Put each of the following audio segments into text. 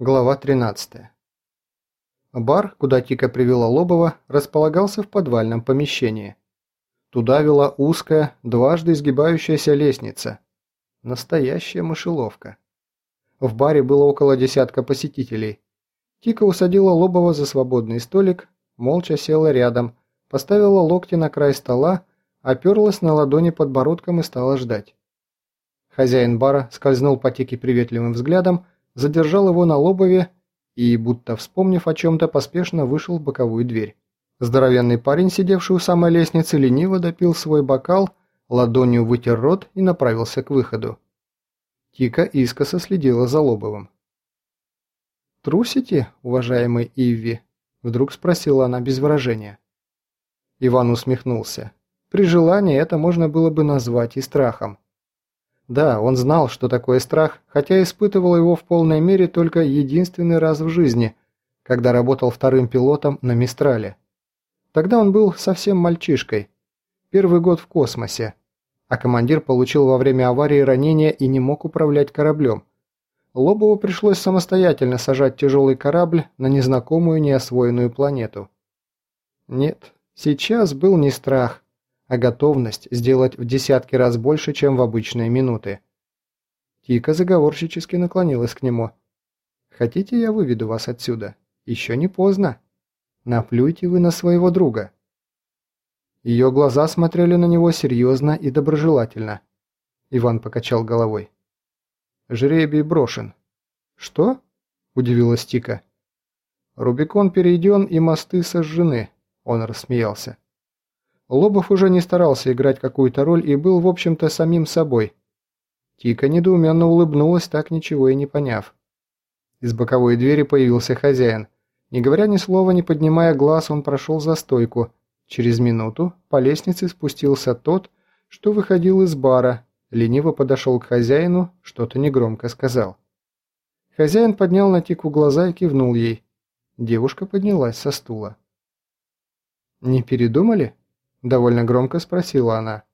Глава 13. Бар, куда Тика привела Лобова, располагался в подвальном помещении. Туда вела узкая, дважды изгибающаяся лестница. Настоящая мышеловка. В баре было около десятка посетителей. Тика усадила Лобова за свободный столик, молча села рядом, поставила локти на край стола, оперлась на ладони подбородком и стала ждать. Хозяин бара скользнул по Тике приветливым взглядом, задержал его на лобове и, будто вспомнив о чем-то, поспешно вышел в боковую дверь. Здоровенный парень, сидевший у самой лестницы, лениво допил свой бокал, ладонью вытер рот и направился к выходу. Тика искоса следила за Лобовым. «Трусите, уважаемый Ивви?» – вдруг спросила она без выражения. Иван усмехнулся. При желании это можно было бы назвать и страхом. Да, он знал, что такое страх, хотя испытывал его в полной мере только единственный раз в жизни, когда работал вторым пилотом на Мистрале. Тогда он был совсем мальчишкой. Первый год в космосе. А командир получил во время аварии ранение и не мог управлять кораблем. Лобову пришлось самостоятельно сажать тяжелый корабль на незнакомую неосвоенную планету. Нет, сейчас был не страх, а готовность сделать в десятки раз больше, чем в обычные минуты. Тика заговорщически наклонилась к нему. «Хотите, я выведу вас отсюда? Еще не поздно. Наплюйте вы на своего друга». Ее глаза смотрели на него серьезно и доброжелательно. Иван покачал головой. «Жребий брошен». «Что?» – удивилась Тика. «Рубикон перейден и мосты сожжены», – он рассмеялся. Лобов уже не старался играть какую-то роль и был, в общем-то, самим собой. Тика недоуменно улыбнулась, так ничего и не поняв. Из боковой двери появился хозяин. Не говоря ни слова, не поднимая глаз, он прошел за стойку. Через минуту по лестнице спустился тот, что выходил из бара, лениво подошел к хозяину, что-то негромко сказал. Хозяин поднял на Тику глаза и кивнул ей. Девушка поднялась со стула. «Не передумали?» Довольно громко спросила она.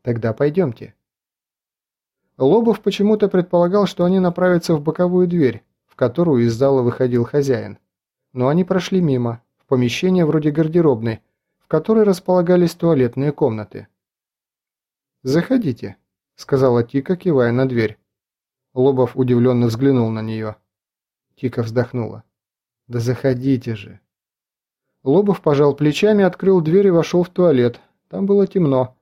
«Тогда пойдемте». Лобов почему-то предполагал, что они направятся в боковую дверь, в которую из зала выходил хозяин. Но они прошли мимо, в помещение вроде гардеробной, в которой располагались туалетные комнаты. «Заходите», — сказала Тика, кивая на дверь. Лобов удивленно взглянул на нее. Тика вздохнула. «Да заходите же». Лобов пожал плечами, открыл дверь и вошел в туалет. Там было темно.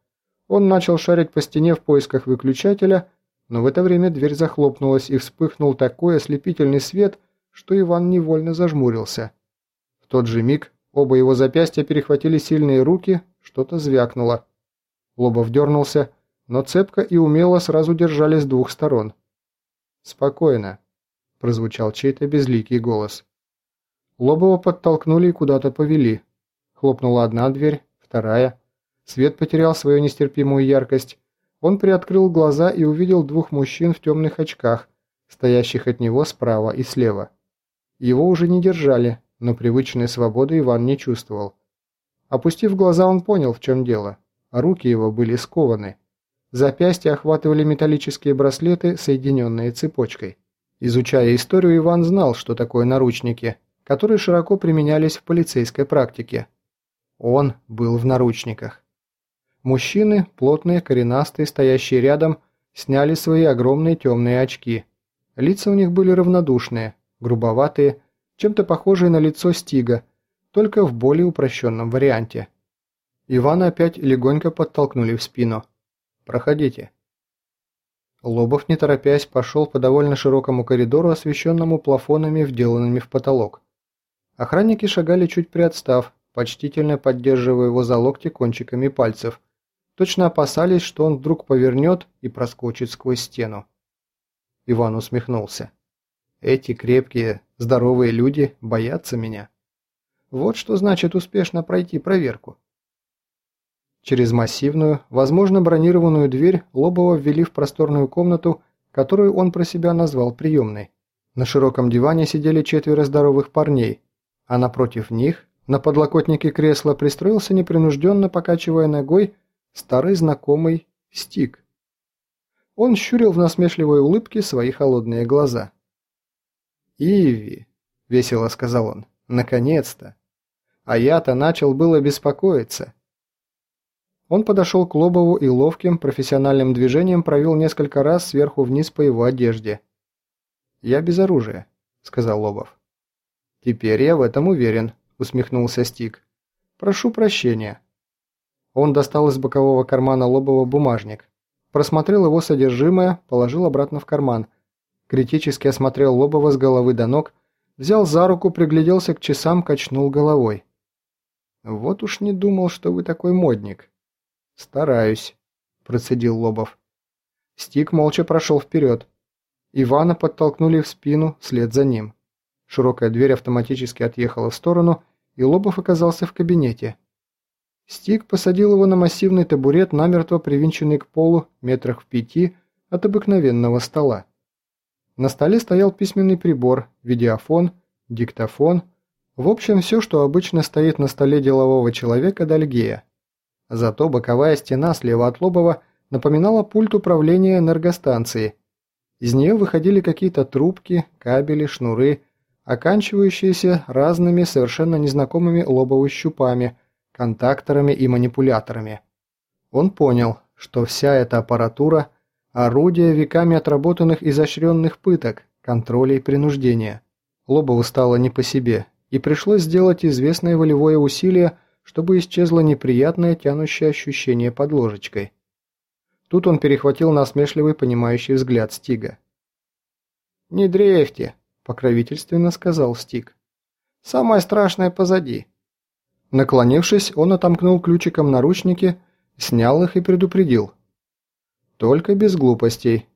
Он начал шарить по стене в поисках выключателя, но в это время дверь захлопнулась и вспыхнул такой ослепительный свет, что Иван невольно зажмурился. В тот же миг оба его запястья перехватили сильные руки, что-то звякнуло. Лобов дернулся, но цепко и умело сразу держали с двух сторон. «Спокойно», – прозвучал чей-то безликий голос. Лобова подтолкнули и куда-то повели. Хлопнула одна дверь, вторая. Свет потерял свою нестерпимую яркость. Он приоткрыл глаза и увидел двух мужчин в темных очках, стоящих от него справа и слева. Его уже не держали, но привычной свободы Иван не чувствовал. Опустив глаза, он понял, в чем дело. Руки его были скованы. Запястья охватывали металлические браслеты, соединенные цепочкой. Изучая историю, Иван знал, что такое наручники – которые широко применялись в полицейской практике. Он был в наручниках. Мужчины, плотные, коренастые, стоящие рядом, сняли свои огромные темные очки. Лица у них были равнодушные, грубоватые, чем-то похожие на лицо Стига, только в более упрощенном варианте. Ивана опять легонько подтолкнули в спину. «Проходите». Лобов, не торопясь, пошел по довольно широкому коридору, освещенному плафонами, вделанными в потолок. Охранники шагали чуть приотстав, почтительно поддерживая его за локти кончиками пальцев. Точно опасались, что он вдруг повернет и проскочит сквозь стену. Иван усмехнулся. Эти крепкие, здоровые люди боятся меня. Вот что значит успешно пройти проверку. Через массивную, возможно бронированную дверь Лобова ввели в просторную комнату, которую он про себя назвал приемной. На широком диване сидели четверо здоровых парней, а напротив них, на подлокотнике кресла, пристроился непринужденно, покачивая ногой, старый знакомый Стик. Он щурил в насмешливой улыбке свои холодные глаза. «Иви», — весело сказал он, — «наконец-то! А я-то начал было беспокоиться». Он подошел к Лобову и ловким, профессиональным движением провел несколько раз сверху вниз по его одежде. «Я без оружия», — сказал Лобов. «Теперь я в этом уверен», — усмехнулся Стик. «Прошу прощения». Он достал из бокового кармана Лобова бумажник, просмотрел его содержимое, положил обратно в карман, критически осмотрел Лобова с головы до ног, взял за руку, пригляделся к часам, качнул головой. «Вот уж не думал, что вы такой модник», «Стараюсь», – процедил Лобов. Стик молча прошел вперед. Ивана подтолкнули в спину вслед за ним. Широкая дверь автоматически отъехала в сторону, и Лобов оказался в кабинете. Стик посадил его на массивный табурет, намертво привинченный к полу метрах в пяти от обыкновенного стола. На столе стоял письменный прибор, видеофон, диктофон, в общем, все, что обычно стоит на столе делового человека Дальгея. Зато боковая стена слева от Лобова напоминала пульт управления энергостанции. Из нее выходили какие-то трубки, кабели, шнуры, оканчивающиеся разными совершенно незнакомыми лобовыми щупами, контакторами и манипуляторами. Он понял, что вся эта аппаратура – орудие веками отработанных изощренных пыток, контроля и принуждения. Лобову стало не по себе, и пришлось сделать известное волевое усилие – чтобы исчезло неприятное тянущее ощущение под ложечкой. Тут он перехватил насмешливый понимающий взгляд Стига. «Не дрейфьте», – покровительственно сказал Стиг. «Самое страшное позади». Наклонившись, он отомкнул ключиком наручники, снял их и предупредил. «Только без глупостей.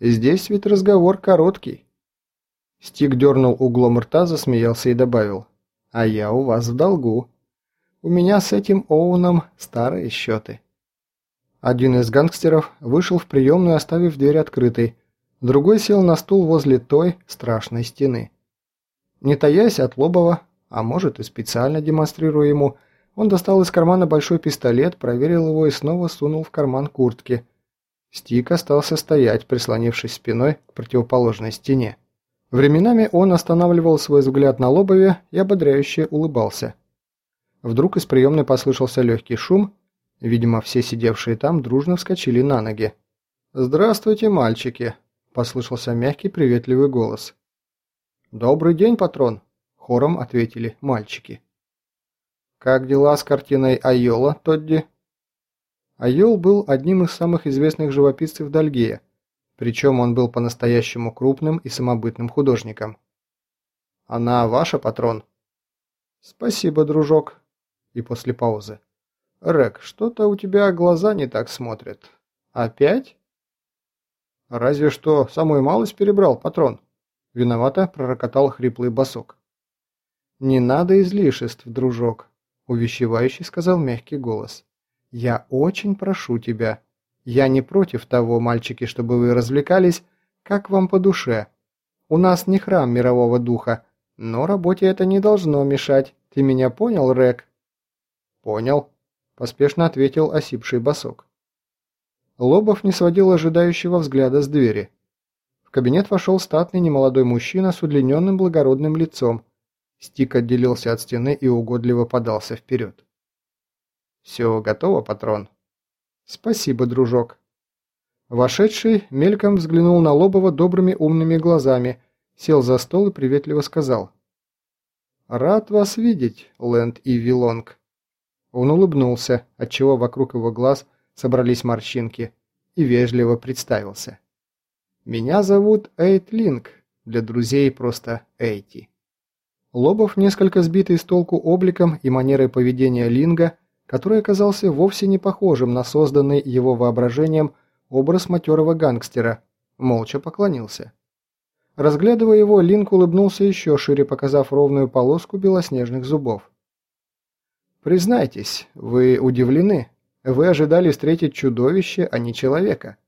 Здесь ведь разговор короткий». Стиг дернул углом рта, засмеялся и добавил. «А я у вас в долгу». У меня с этим Оуном старые счеты». Один из гангстеров вышел в приемную, оставив дверь открытой. Другой сел на стул возле той страшной стены. Не таясь от Лобова, а может и специально демонстрируя ему, он достал из кармана большой пистолет, проверил его и снова сунул в карман куртки. Стик остался стоять, прислонившись спиной к противоположной стене. Временами он останавливал свой взгляд на Лобове и ободряюще улыбался. Вдруг из приемной послышался легкий шум. Видимо, все сидевшие там дружно вскочили на ноги. «Здравствуйте, мальчики!» – послышался мягкий приветливый голос. «Добрый день, патрон!» – хором ответили мальчики. «Как дела с картиной Айола, Тодди?» Айол был одним из самых известных живописцев Дальгея, причем он был по-настоящему крупным и самобытным художником. «Она ваша, патрон?» «Спасибо, дружок», и после паузы. «Рек, что-то у тебя глаза не так смотрят. Опять?» «Разве что самую малость перебрал, патрон». Виновато пророкотал хриплый босок. «Не надо излишеств, дружок», – увещевающий сказал мягкий голос. «Я очень прошу тебя. Я не против того, мальчики, чтобы вы развлекались, как вам по душе. У нас не храм мирового духа, но работе это не должно мешать. Ты меня понял, Рек?» «Понял», – поспешно ответил осипший босок. Лобов не сводил ожидающего взгляда с двери. В кабинет вошел статный немолодой мужчина с удлиненным благородным лицом. Стик отделился от стены и угодливо подался вперед. «Все готово, патрон?» «Спасибо, дружок». Вошедший мельком взглянул на Лобова добрыми умными глазами, сел за стол и приветливо сказал. «Рад вас видеть, Лэнд и Вилонг». Он улыбнулся, отчего вокруг его глаз собрались морщинки, и вежливо представился. «Меня зовут Эйт Линк, для друзей просто Эйти». Лобов, несколько сбитый с толку обликом и манерой поведения Линга, который оказался вовсе не похожим на созданный его воображением образ матерого гангстера, молча поклонился. Разглядывая его, Линк улыбнулся еще шире, показав ровную полоску белоснежных зубов. Признайтесь, вы удивлены. Вы ожидали встретить чудовище, а не человека.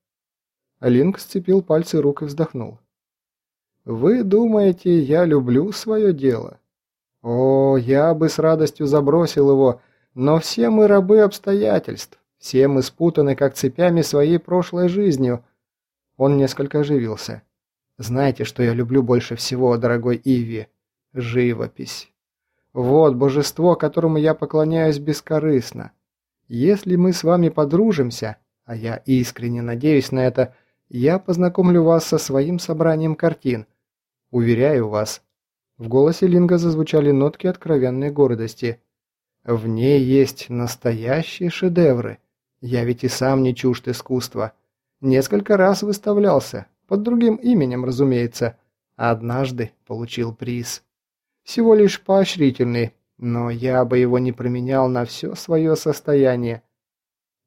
Линк сцепил пальцы рук и вздохнул. Вы думаете, я люблю свое дело? О, я бы с радостью забросил его, но все мы рабы обстоятельств, все мы спутаны как цепями своей прошлой жизнью. Он несколько оживился. Знаете, что я люблю больше всего, дорогой Иви? Живопись. Вот божество, которому я поклоняюсь бескорыстно. Если мы с вами подружимся, а я искренне надеюсь на это, я познакомлю вас со своим собранием картин. Уверяю вас». В голосе Линга зазвучали нотки откровенной гордости. «В ней есть настоящие шедевры. Я ведь и сам не чужд искусства. Несколько раз выставлялся, под другим именем, разумеется. Однажды получил приз. Всего лишь поощрительный, но я бы его не променял на все свое состояние.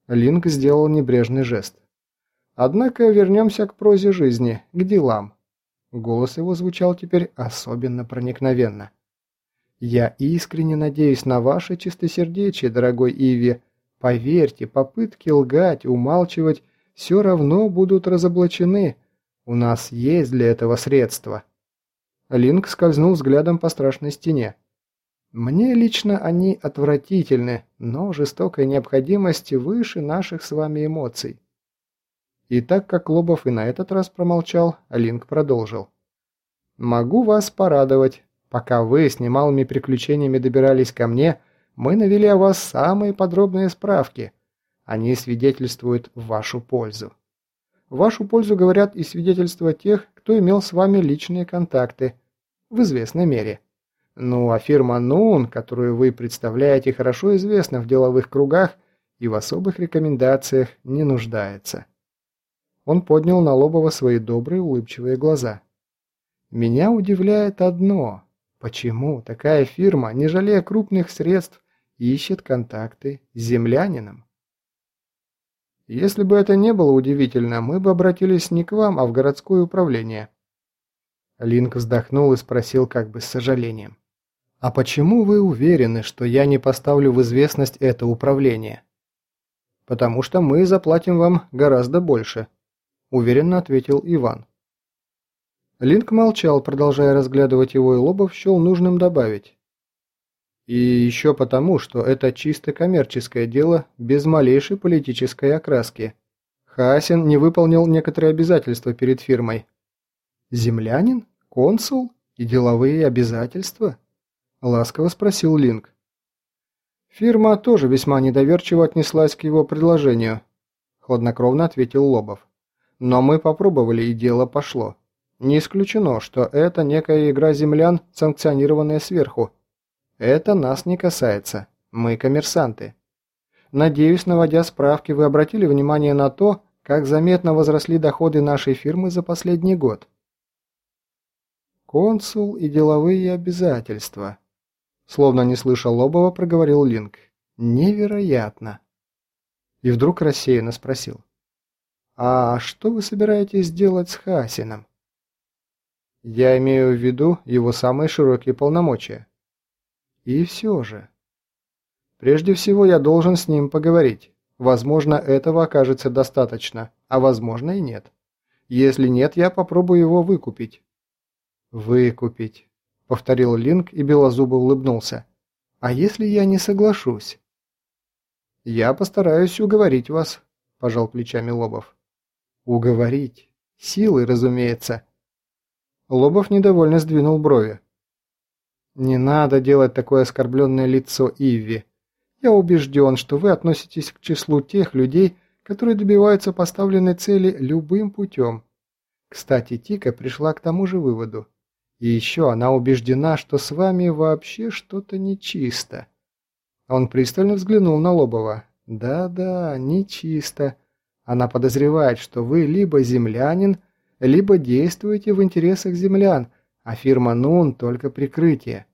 Линк сделал небрежный жест. Однако вернемся к прозе жизни, к делам. Голос его звучал теперь особенно проникновенно. «Я искренне надеюсь на ваше чистосердечие, дорогой Иви. Поверьте, попытки лгать, умалчивать все равно будут разоблачены, у нас есть для этого средства». Линк скользнул взглядом по страшной стене. «Мне лично они отвратительны, но жестокая необходимость выше наших с вами эмоций». И так как Лобов и на этот раз промолчал, Линк продолжил. «Могу вас порадовать. Пока вы с немалыми приключениями добирались ко мне, мы навели о вас самые подробные справки. Они свидетельствуют в вашу пользу». В вашу пользу говорят и свидетельства тех, кто имел с вами личные контакты, в известной мере. Ну а фирма Нун, которую вы представляете, хорошо известна в деловых кругах и в особых рекомендациях не нуждается. Он поднял на Лобова свои добрые улыбчивые глаза. Меня удивляет одно. Почему такая фирма, не жалея крупных средств, ищет контакты с землянином? Если бы это не было удивительно, мы бы обратились не к вам, а в городское управление». Линк вздохнул и спросил как бы с сожалением. «А почему вы уверены, что я не поставлю в известность это управление?» «Потому что мы заплатим вам гораздо больше», – уверенно ответил Иван. Линк молчал, продолжая разглядывать его, и Лобов счел нужным добавить. И еще потому, что это чисто коммерческое дело, без малейшей политической окраски. Хасин не выполнил некоторые обязательства перед фирмой. «Землянин? Консул? И деловые обязательства?» – ласково спросил Линк. Фирма тоже весьма недоверчиво отнеслась к его предложению, хладнокровно ответил Лобов. Но мы попробовали, и дело пошло. Не исключено, что это некая игра землян, санкционированная сверху, это нас не касается. Мы коммерсанты. Надеюсь, наводя справки, вы обратили внимание на то, как заметно возросли доходы нашей фирмы за последний год. Консул и деловые обязательства. Словно не слышал Лобова, проговорил Линк. Невероятно. И вдруг рассеянно спросил. «А что вы собираетесь делать с Хасином?» «Я имею в виду его самые широкие полномочия. И все же. Прежде всего я должен с ним поговорить. Возможно, этого окажется достаточно, а возможно и нет. Если нет, я попробую его выкупить. «Выкупить», — повторил Линк и белозубо улыбнулся. «А если я не соглашусь?» «Я постараюсь уговорить вас», — пожал плечами Лобов. «Уговорить? Силой, разумеется». Лобов недовольно сдвинул брови. «Не надо делать такое оскорбленное лицо Ивви. Я убежден, что вы относитесь к числу тех людей, которые добиваются поставленной цели любым путем. Кстати, Тика пришла к тому же выводу. И еще она убеждена, что с вами вообще что-то нечисто». Он пристально взглянул на Лобова. «Да-да, нечисто. Она подозревает, что вы либо землянин, либо действуете в интересах землян, а фирма Нун только прикрытие.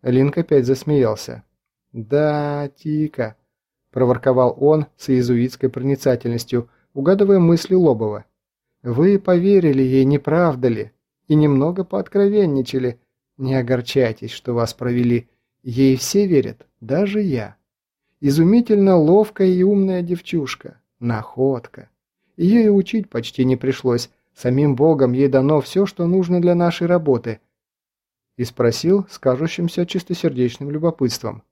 Линк опять засмеялся. «Да, Тика», – проворковал он с иезуитской проницательностью, угадывая мысли Лобова. «Вы поверили ей, не правда ли? И немного пооткровенничали. Не огорчайтесь, что вас провели. Ей все верят, даже я. Изумительно ловкая и умная девчушка. Находка. Ее и учить почти не пришлось. Самим Богом ей дано все, что нужно для нашей работы. И спросил с кажущимся чистосердечным любопытством.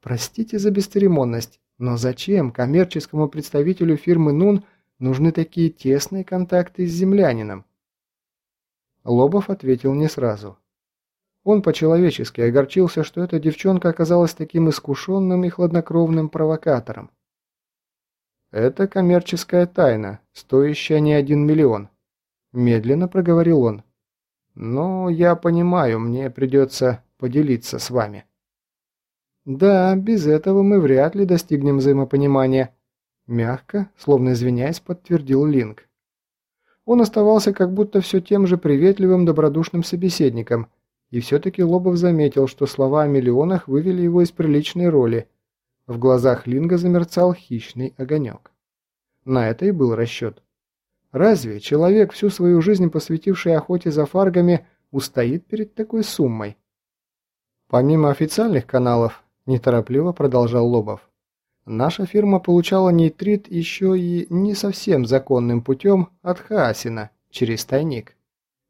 Простите за бесцеремонность, но зачем коммерческому представителю фирмы НУН нужны такие тесные контакты с землянином? Лобов ответил не сразу. Он по-человечески огорчился, что эта девчонка оказалась таким искушенным и хладнокровным провокатором. «Это коммерческая тайна, стоящая не один миллион», – медленно проговорил он. «Но я понимаю, мне придется поделиться с вами». «Да, без этого мы вряд ли достигнем взаимопонимания», – мягко, словно извиняясь, подтвердил Линк. Он оставался как будто все тем же приветливым, добродушным собеседником, и все-таки Лобов заметил, что слова о миллионах вывели его из приличной роли. В глазах Линга замерцал хищный огонек. На это и был расчет. Разве человек, всю свою жизнь посвятивший охоте за фаргами, устоит перед такой суммой? Помимо официальных каналов, неторопливо продолжал Лобов, наша фирма получала нейтрит еще и не совсем законным путем от Хаасина, через тайник.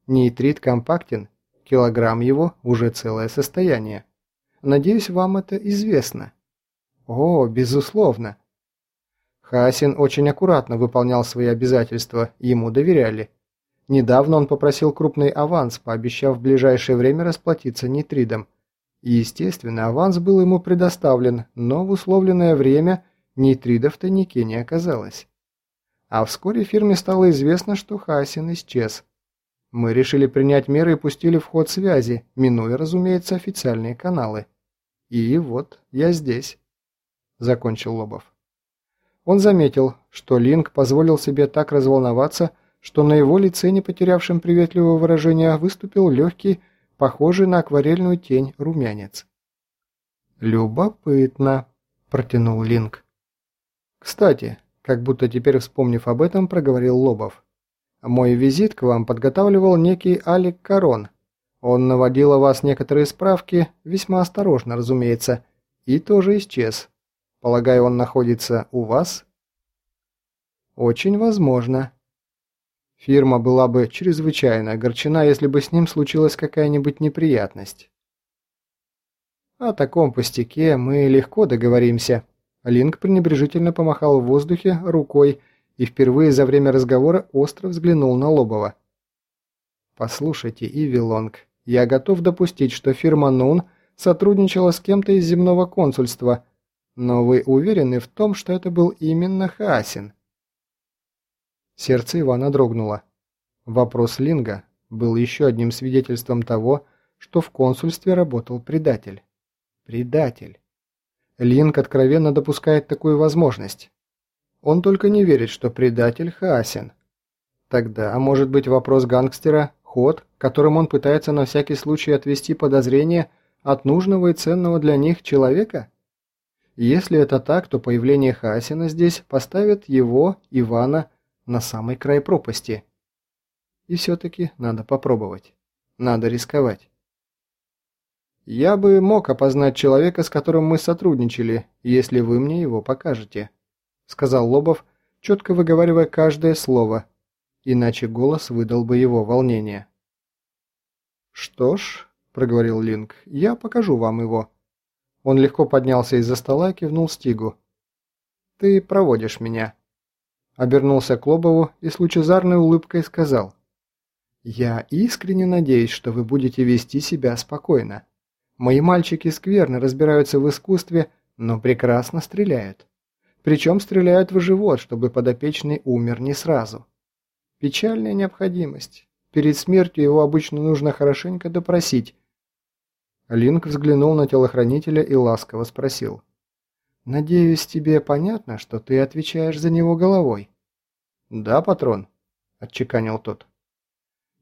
Нейтрит компактен, килограмм его уже целое состояние. Надеюсь, вам это известно. О, безусловно. Хасин очень аккуратно выполнял свои обязательства, ему доверяли. Недавно он попросил крупный аванс, пообещав в ближайшее время расплатиться нитридом. И, естественно, аванс был ему предоставлен, но в условленное время нитридов в тайнике не оказалось. А вскоре фирме стало известно, что Хасин исчез. Мы решили принять меры и пустили в ход связи, минуя, разумеется, официальные каналы. И вот я здесь», — закончил Лобов. Он заметил, что Линк позволил себе так разволноваться, что на его лице, не потерявшем приветливого выражения, выступил легкий, похожий на акварельную тень румянец. «Любопытно», – протянул Линк. «Кстати», как будто теперь вспомнив об этом, проговорил Лобов. «Мой визит к вам подготавливал некий Алик Корон. Он наводил о вас некоторые справки, весьма осторожно, разумеется, и тоже исчез. Полагаю, он находится у вас? Очень возможно. Фирма была бы чрезвычайно огорчена, если бы с ним случилась какая-нибудь неприятность. О таком пустяке мы легко договоримся. Линк пренебрежительно помахал в воздухе рукой и впервые за время разговора остро взглянул на Лобова. «Послушайте, Ивилонг, я готов допустить, что фирма Нун сотрудничала с кем-то из земного консульства, но вы уверены в том, что это был именно Хасин? Сердце Ивана дрогнуло. Вопрос Линга был еще одним свидетельством того, что в консульстве работал предатель. Предатель. Линг откровенно допускает такую возможность. Он только не верит, что предатель Хасин. Тогда, может быть вопрос гангстера – ход, которым он пытается на всякий случай отвести подозрение от нужного и ценного для них человека? Если это так, то появление Хасина здесь поставит его, Ивана, на самый край пропасти. И все-таки надо попробовать. Надо рисковать. Я бы мог опознать человека, с которым мы сотрудничали, если вы мне его покажете, сказал Лобов, четко выговаривая каждое слово, иначе голос выдал бы его волнение. Что ж, проговорил Линк, я покажу вам его. Он легко поднялся из-за стола и кивнул Стигу. «Ты проводишь меня». Обернулся к Лобову и с лучезарной улыбкой сказал. «Я искренне надеюсь, что вы будете вести себя спокойно. Мои мальчики скверно разбираются в искусстве, но прекрасно стреляют. Причем стреляют в живот, чтобы подопечный умер не сразу. Печальная необходимость. Перед смертью его обычно нужно хорошенько допросить, Линк взглянул на телохранителя и ласково спросил. «Надеюсь, тебе понятно, что ты отвечаешь за него головой?» «Да, патрон», – отчеканил тот.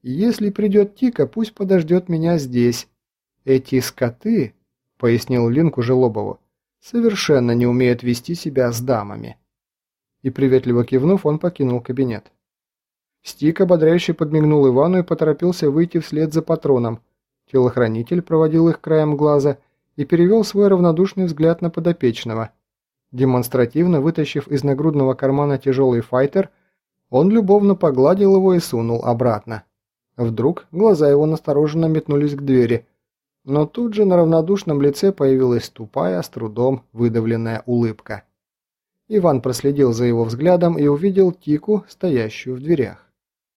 «Если придет Тика, пусть подождет меня здесь. Эти скоты, – пояснил Линк уже Лобову, – совершенно не умеют вести себя с дамами». И приветливо кивнув, он покинул кабинет. Стик ободряюще подмигнул Ивану и поторопился выйти вслед за патроном – Телохранитель проводил их краем глаза и перевел свой равнодушный взгляд на подопечного. Демонстративно вытащив из нагрудного кармана тяжелый файтер, он любовно погладил его и сунул обратно. Вдруг глаза его настороженно метнулись к двери, но тут же на равнодушном лице появилась тупая, с трудом выдавленная улыбка. Иван проследил за его взглядом и увидел Тику, стоящую в дверях.